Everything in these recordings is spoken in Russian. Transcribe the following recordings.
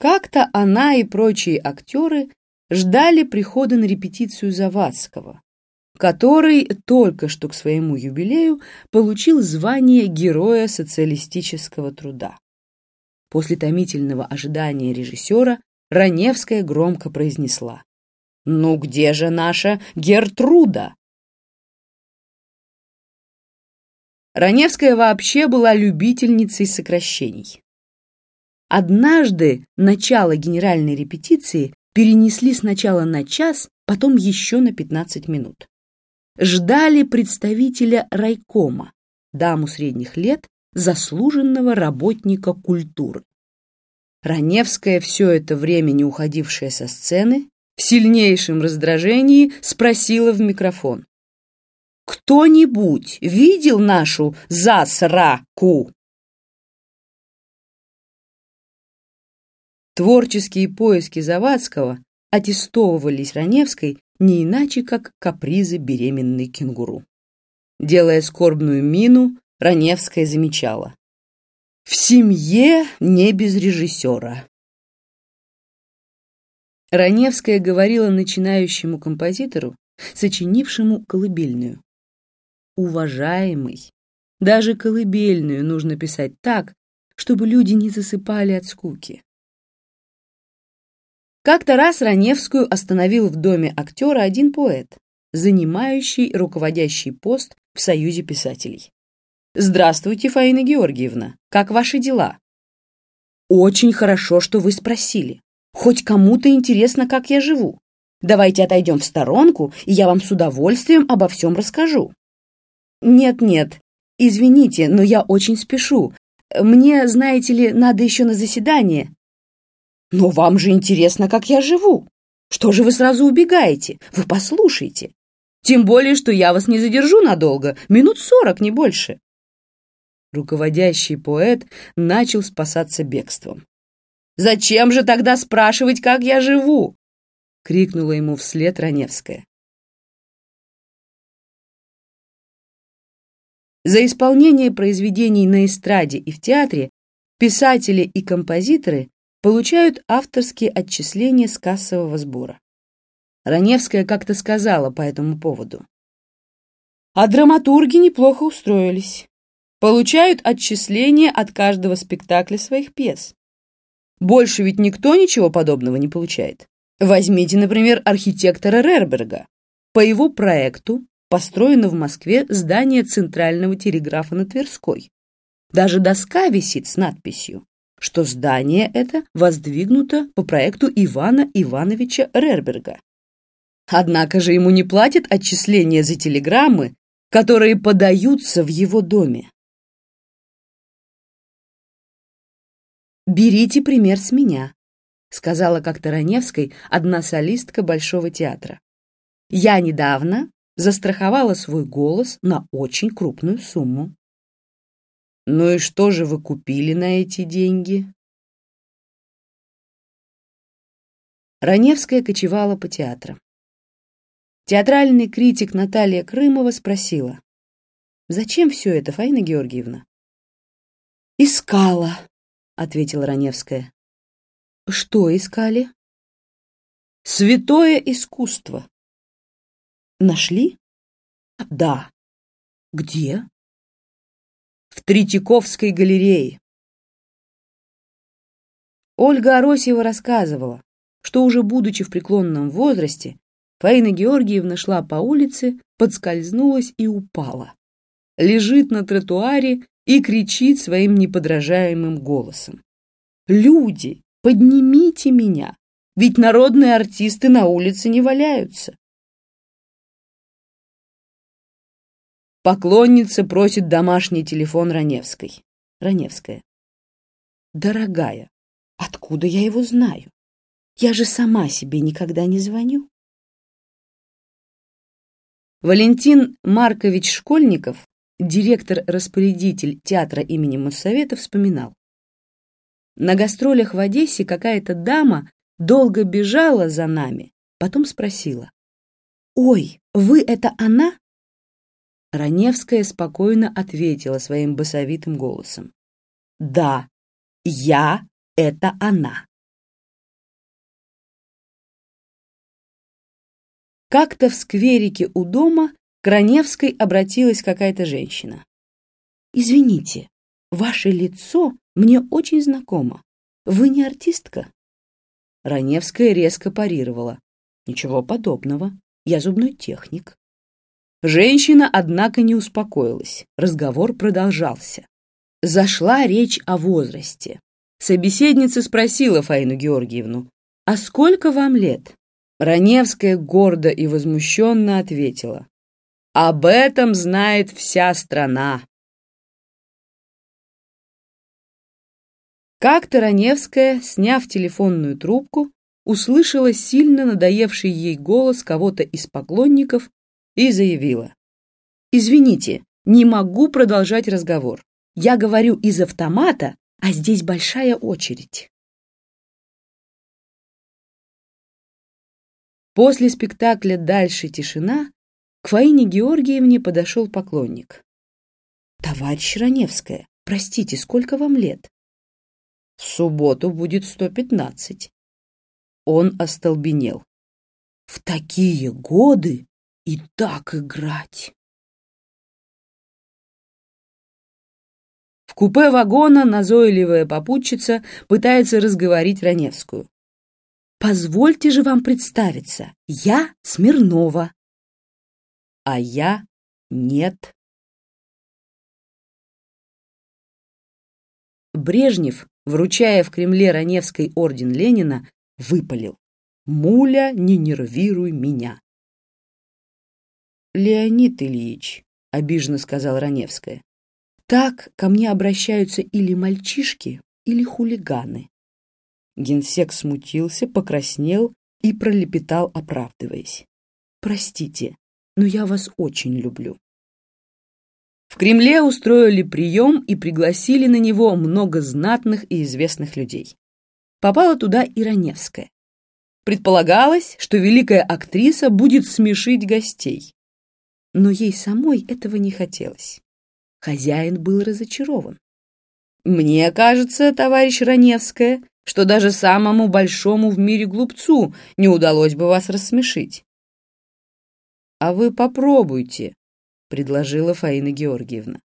Как-то она и прочие актеры ждали прихода на репетицию Завадского, который только что к своему юбилею получил звание Героя социалистического труда. После томительного ожидания режиссера Раневская громко произнесла «Ну где же наша Гертруда?» Раневская вообще была любительницей сокращений. Однажды начало генеральной репетиции перенесли сначала на час, потом еще на 15 минут. Ждали представителя райкома, даму средних лет, заслуженного работника культуры. Раневская, все это время не уходившая со сцены, в сильнейшем раздражении спросила в микрофон. «Кто-нибудь видел нашу засраку?» Творческие поиски Завадского аттестовывались Раневской не иначе, как капризы беременной кенгуру. Делая скорбную мину, Раневская замечала. «В семье не без режиссера». Раневская говорила начинающему композитору, сочинившему колыбельную. «Уважаемый, даже колыбельную нужно писать так, чтобы люди не засыпали от скуки. Как-то раз Раневскую остановил в доме актера один поэт, занимающий руководящий пост в Союзе писателей. «Здравствуйте, Фаина Георгиевна. Как ваши дела?» «Очень хорошо, что вы спросили. Хоть кому-то интересно, как я живу. Давайте отойдем в сторонку, и я вам с удовольствием обо всем расскажу». «Нет-нет, извините, но я очень спешу. Мне, знаете ли, надо еще на заседание. Но вам же интересно, как я живу. Что же вы сразу убегаете? Вы послушайте. Тем более, что я вас не задержу надолго, минут сорок, не больше. Руководящий поэт начал спасаться бегством. «Зачем же тогда спрашивать, как я живу?» — крикнула ему вслед Раневская. За исполнение произведений на эстраде и в театре писатели и композиторы получают авторские отчисления с кассового сбора. Раневская как-то сказала по этому поводу. А драматурги неплохо устроились. Получают отчисления от каждого спектакля своих пьес. Больше ведь никто ничего подобного не получает. Возьмите, например, архитектора Рерберга. По его проекту построено в Москве здание Центрального телеграфа на Тверской. Даже доска висит с надписью что здание это воздвигнуто по проекту Ивана Ивановича Рерберга. Однако же ему не платят отчисления за телеграммы, которые подаются в его доме. «Берите пример с меня», — сказала как-то Раневской одна солистка Большого театра. «Я недавно застраховала свой голос на очень крупную сумму. Ну и что же вы купили на эти деньги? Раневская кочевала по театрам. Театральный критик Наталья Крымова спросила, «Зачем все это, Фаина Георгиевна?» «Искала», — ответила Раневская. «Что искали?» «Святое искусство». «Нашли?» «Да». «Где?» В Третьяковской галерее. Ольга Аросьева рассказывала, что уже будучи в преклонном возрасте, Фаина Георгиевна шла по улице, подскользнулась и упала. Лежит на тротуаре и кричит своим неподражаемым голосом. «Люди, поднимите меня, ведь народные артисты на улице не валяются. Поклонница просит домашний телефон Раневской. Раневская. Дорогая, откуда я его знаю? Я же сама себе никогда не звоню. Валентин Маркович Школьников, директор-распорядитель театра имени Моссовета, вспоминал. На гастролях в Одессе какая-то дама долго бежала за нами, потом спросила. «Ой, вы это она?» Раневская спокойно ответила своим басовитым голосом. «Да, я — это она». Как-то в скверике у дома к Раневской обратилась какая-то женщина. «Извините, ваше лицо мне очень знакомо. Вы не артистка?» Раневская резко парировала. «Ничего подобного. Я зубной техник». Женщина, однако, не успокоилась. Разговор продолжался. Зашла речь о возрасте. Собеседница спросила Фаину Георгиевну, «А сколько вам лет?» Раневская гордо и возмущенно ответила, об этом знает вся страна. Как-то Раневская, сняв телефонную трубку, услышала сильно надоевший ей голос кого-то из поклонников и заявила. «Извините, не могу продолжать разговор. Я говорю из автомата, а здесь большая очередь». После спектакля «Дальше тишина» К Фаине Георгиевне подошел поклонник. «Товарищ Раневская, простите, сколько вам лет?» «В субботу будет сто пятнадцать». Он остолбенел. «В такие годы и так играть!» В купе вагона назойливая попутчица пытается разговорить Раневскую. «Позвольте же вам представиться, я Смирнова, а я нет. Брежнев, вручая в Кремле Раневской орден Ленина, выпалил. «Муля, не нервируй меня!» «Леонид Ильич», — обиженно сказал Раневская, «так ко мне обращаются или мальчишки, или хулиганы». Генсек смутился, покраснел и пролепетал, оправдываясь. «Простите, но я вас очень люблю. В Кремле устроили прием и пригласили на него много знатных и известных людей. Попала туда и Раневская. Предполагалось, что великая актриса будет смешить гостей. Но ей самой этого не хотелось. Хозяин был разочарован. «Мне кажется, товарищ Раневская, что даже самому большому в мире глупцу не удалось бы вас рассмешить. «А вы попробуйте», — предложила Фаина Георгиевна.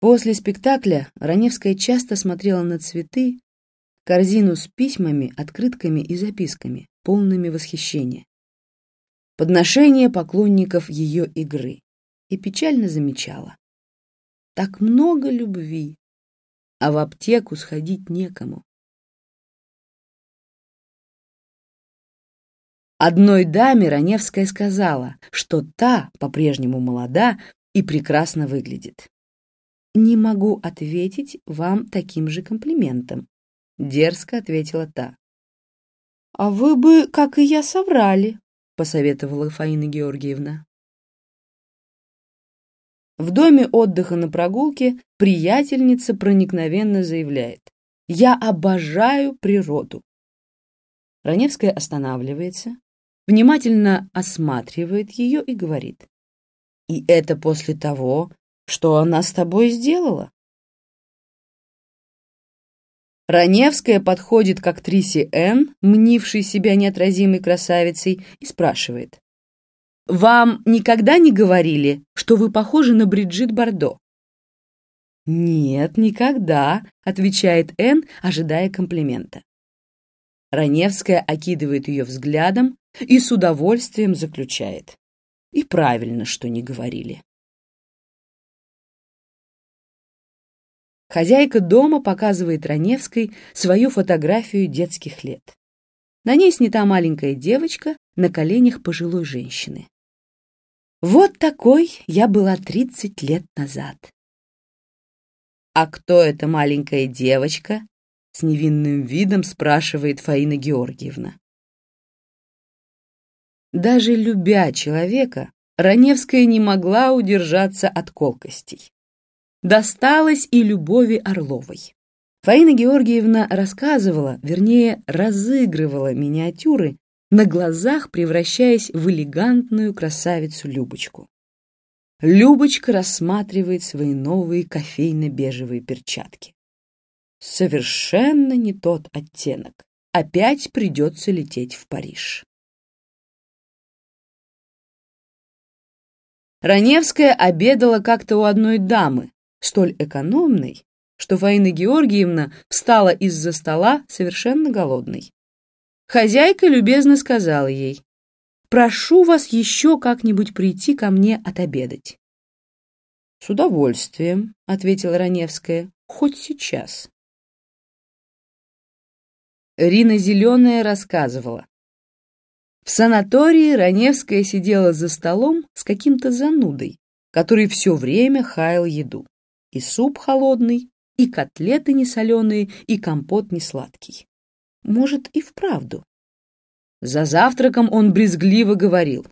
После спектакля Раневская часто смотрела на цветы, корзину с письмами, открытками и записками, полными восхищения. Подношение поклонников ее игры. И печально замечала. Так много любви, а в аптеку сходить некому. Одной даме Раневская сказала, что та по-прежнему молода и прекрасно выглядит. «Не могу ответить вам таким же комплиментом», — дерзко ответила та. «А вы бы, как и я, соврали», — посоветовала Фаина Георгиевна. В доме отдыха на прогулке приятельница проникновенно заявляет «Я обожаю природу». Раневская останавливается, внимательно осматривает ее и говорит. «И это после того, что она с тобой сделала?» Раневская подходит к актрисе Н, мнившей себя неотразимой красавицей, и спрашивает. «Вам никогда не говорили, что вы похожи на Бриджит Бардо?» «Нет, никогда», — отвечает Н, ожидая комплимента. Раневская окидывает ее взглядом и с удовольствием заключает. И правильно, что не говорили. Хозяйка дома показывает Раневской свою фотографию детских лет. На ней снята маленькая девочка на коленях пожилой женщины. Вот такой я была 30 лет назад. А кто эта маленькая девочка? С невинным видом спрашивает Фаина Георгиевна. Даже любя человека, Раневская не могла удержаться от колкостей досталось и Любови Орловой. Фаина Георгиевна рассказывала, вернее, разыгрывала миниатюры, на глазах превращаясь в элегантную красавицу Любочку. Любочка рассматривает свои новые кофейно-бежевые перчатки. Совершенно не тот оттенок. Опять придется лететь в Париж. Раневская обедала как-то у одной дамы, столь экономной, что Фаина Георгиевна встала из-за стола совершенно голодной. Хозяйка любезно сказала ей, «Прошу вас еще как-нибудь прийти ко мне отобедать». «С удовольствием», — ответила Раневская, — «хоть сейчас». Рина Зеленая рассказывала. В санатории Раневская сидела за столом с каким-то занудой, который все время хаял еду. И суп холодный, и котлеты несоленые, и компот несладкий. Может, и вправду. За завтраком он брезгливо говорил.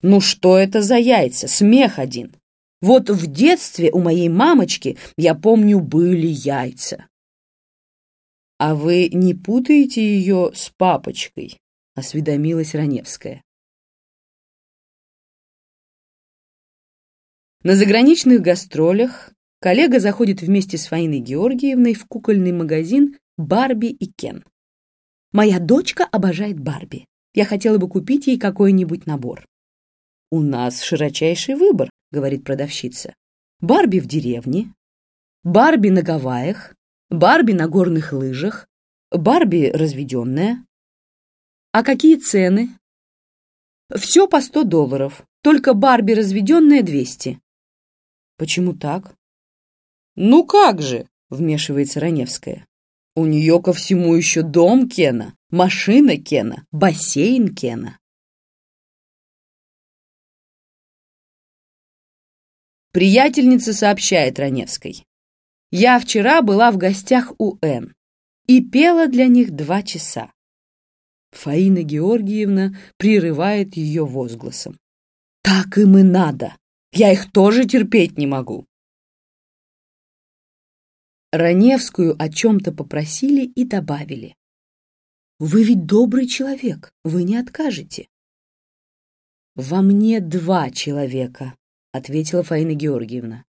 «Ну что это за яйца? Смех один! Вот в детстве у моей мамочки, я помню, были яйца». «А вы не путаете ее с папочкой?» — осведомилась Раневская. На заграничных гастролях коллега заходит вместе с Фаиной Георгиевной в кукольный магазин «Барби и Кен». «Моя дочка обожает Барби. Я хотела бы купить ей какой-нибудь набор». «У нас широчайший выбор», — говорит продавщица. «Барби в деревне, Барби на Гавайях, Барби на горных лыжах, Барби разведенная». «А какие цены?» «Все по сто долларов, только Барби разведенная двести». «Почему так?» «Ну как же!» — вмешивается Раневская. «У нее ко всему еще дом Кена, машина Кена, бассейн Кена». Приятельница сообщает Раневской. «Я вчера была в гостях у Н и пела для них два часа». Фаина Георгиевна прерывает ее возгласом. «Так им и надо! Я их тоже терпеть не могу!» Раневскую о чем-то попросили и добавили. «Вы ведь добрый человек, вы не откажете». «Во мне два человека», — ответила Фаина Георгиевна.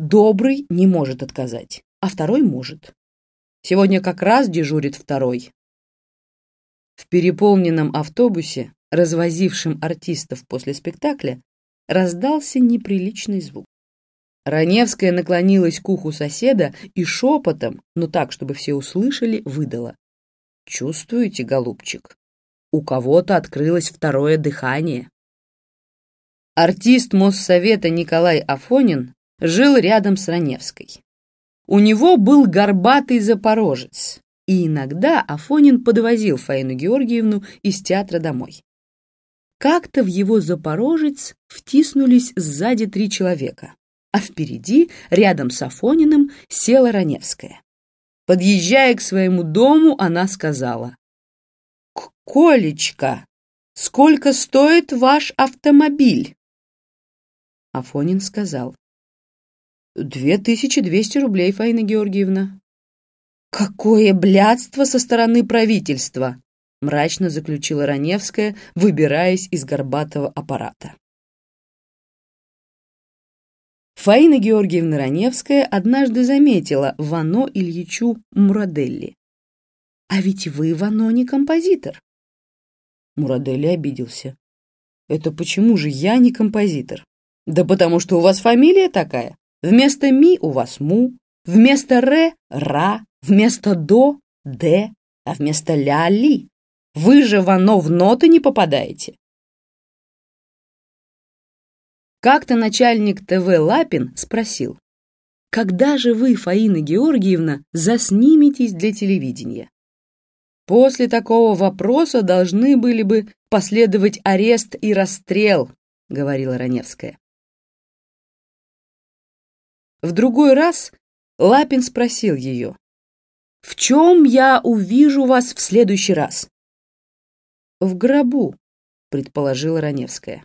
«Добрый не может отказать, а второй может. Сегодня как раз дежурит второй». В переполненном автобусе, развозившем артистов после спектакля, раздался неприличный звук. Раневская наклонилась к уху соседа и шепотом, но так, чтобы все услышали, выдала. «Чувствуете, голубчик? У кого-то открылось второе дыхание». Артист Моссовета Николай Афонин жил рядом с Раневской. У него был горбатый запорожец, и иногда Афонин подвозил Фаину Георгиевну из театра домой. Как-то в его запорожец втиснулись сзади три человека а впереди, рядом с Афониным, села Раневская. Подъезжая к своему дому, она сказала, «Колечка, сколько стоит ваш автомобиль?» Афонин сказал, «Две тысячи двести рублей, Фаина Георгиевна». «Какое блядство со стороны правительства!» мрачно заключила Раневская, выбираясь из горбатого аппарата. Фаина Георгиевна Раневская однажды заметила Вано Ильичу Мураделли. «А ведь вы, Вано, не композитор». Мураделли обиделся. «Это почему же я не композитор?» «Да потому что у вас фамилия такая. Вместо «ми» у вас «му», вместо «ре» — «ра», вместо «до» — «де», а вместо «ля» — «ли». Вы же, Вано, в ноты не попадаете. Как-то начальник ТВ Лапин спросил, «Когда же вы, Фаина Георгиевна, засниметесь для телевидения?» После такого вопроса должны были бы последовать арест и расстрел, говорила Раневская. В другой раз Лапин спросил ее, «В чем я увижу вас в следующий раз?» «В гробу», предположила Раневская.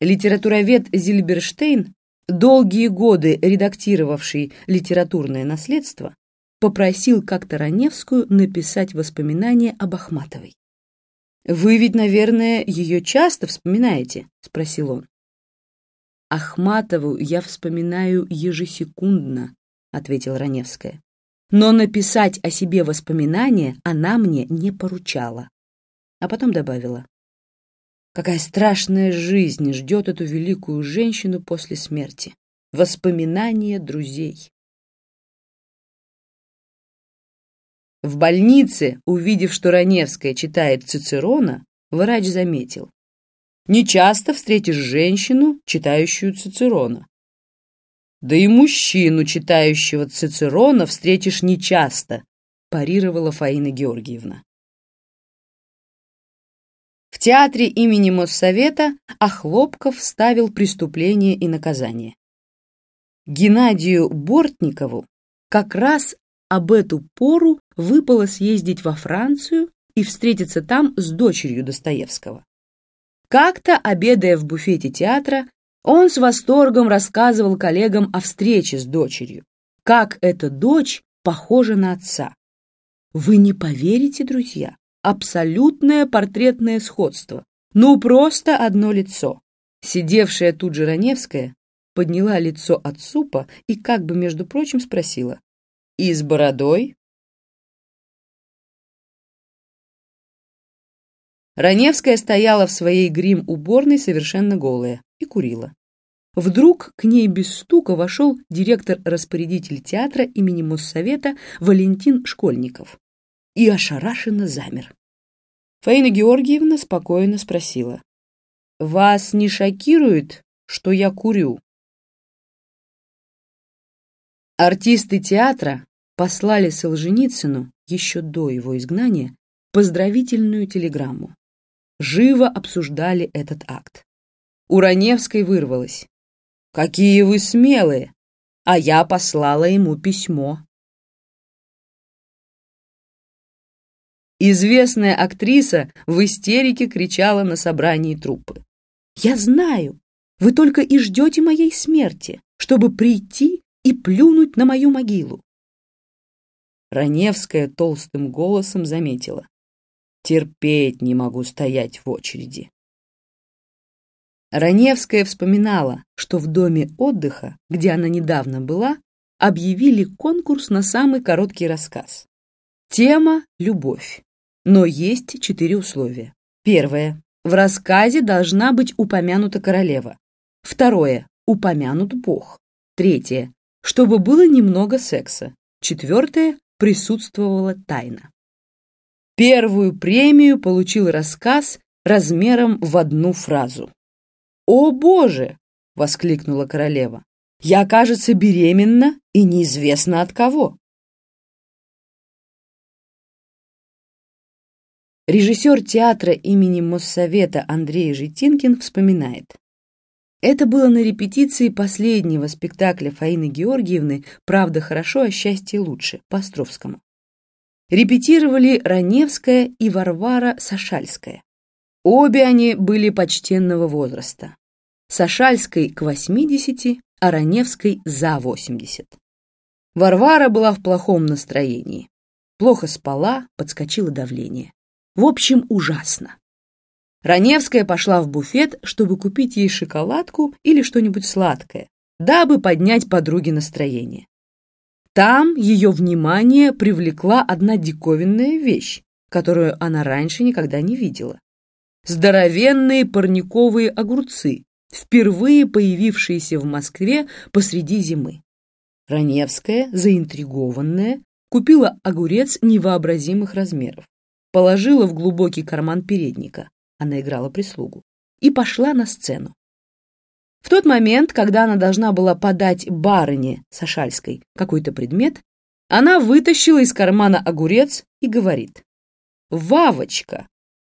Литературовед Зильберштейн, долгие годы редактировавший литературное наследство, попросил как-то Раневскую написать воспоминания об Ахматовой. «Вы ведь, наверное, ее часто вспоминаете?» — спросил он. «Ахматову я вспоминаю ежесекундно», — ответила Раневская. «Но написать о себе воспоминания она мне не поручала». А потом добавила. Какая страшная жизнь ждет эту великую женщину после смерти. Воспоминания друзей. В больнице, увидев, что Раневская читает Цицерона, врач заметил. Не часто встретишь женщину, читающую Цицерона. Да и мужчину, читающего Цицерона, встретишь нечасто, парировала Фаина Георгиевна. В театре имени Моссовета Охлопков ставил «Преступление и наказание». Геннадию Бортникову как раз об эту пору выпало съездить во Францию и встретиться там с дочерью Достоевского. Как-то, обедая в буфете театра, он с восторгом рассказывал коллегам о встрече с дочерью, как эта дочь похожа на отца. Вы не поверите, друзья, абсолютное портретное сходство. Ну, просто одно лицо. Сидевшая тут же Раневская подняла лицо от супа и как бы, между прочим, спросила. «И с бородой?» Раневская стояла в своей грим-уборной совершенно голая и курила. Вдруг к ней без стука вошел директор-распорядитель театра имени Моссовета Валентин Школьников и ошарашенно замер. Фаина Георгиевна спокойно спросила. «Вас не шокирует, что я курю?» Артисты театра послали Солженицыну еще до его изгнания поздравительную телеграмму живо обсуждали этот акт. У Раневской вырвалось. «Какие вы смелые! А я послала ему письмо». Известная актриса в истерике кричала на собрании труппы. «Я знаю, вы только и ждете моей смерти, чтобы прийти и плюнуть на мою могилу». Раневская толстым голосом заметила. Терпеть не могу стоять в очереди. Раневская вспоминала, что в доме отдыха, где она недавно была, объявили конкурс на самый короткий рассказ. Тема — любовь. Но есть четыре условия. Первое. В рассказе должна быть упомянута королева. Второе. Упомянут Бог. Третье. Чтобы было немного секса. Четвертое. Присутствовала тайна. Первую премию получил рассказ размером в одну фразу. «О, Боже!» — воскликнула королева. «Я, кажется, беременна и неизвестно от кого». Режиссер театра имени Моссовета Андрей Житинкин вспоминает. Это было на репетиции последнего спектакля Фаины Георгиевны «Правда хорошо, а счастье лучше» по Островскому репетировали Раневская и Варвара Сашальская. Обе они были почтенного возраста. Сашальской к 80, а Раневской за 80. Варвара была в плохом настроении. Плохо спала, подскочило давление. В общем, ужасно. Раневская пошла в буфет, чтобы купить ей шоколадку или что-нибудь сладкое, дабы поднять подруге настроение. Там ее внимание привлекла одна диковинная вещь, которую она раньше никогда не видела. Здоровенные парниковые огурцы, впервые появившиеся в Москве посреди зимы. Раневская, заинтригованная, купила огурец невообразимых размеров, положила в глубокий карман передника, она играла прислугу, и пошла на сцену. В тот момент, когда она должна была подать барыне Сашальской какой-то предмет, она вытащила из кармана огурец и говорит. «Вавочка!»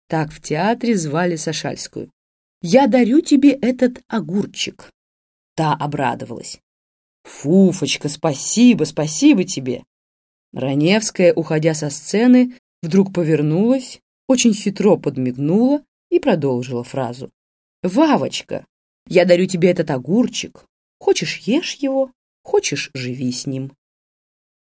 Так в театре звали Сашальскую. «Я дарю тебе этот огурчик!» Та обрадовалась. «Фуфочка, спасибо, спасибо тебе!» Раневская, уходя со сцены, вдруг повернулась, очень хитро подмигнула и продолжила фразу. «Вавочка, я дарю тебе этот огурчик. Хочешь, ешь его, хочешь, живи с ним.